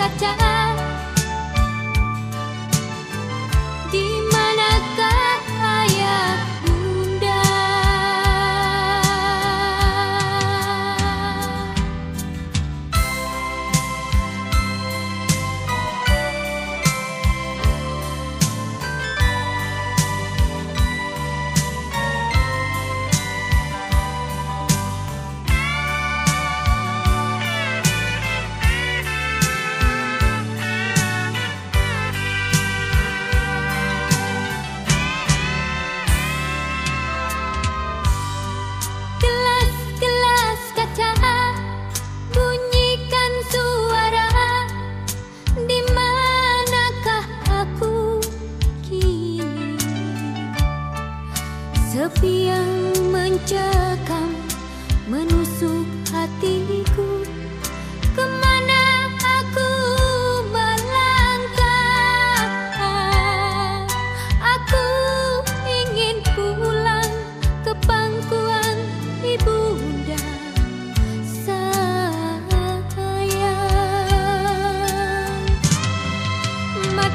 赤ちゃん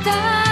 다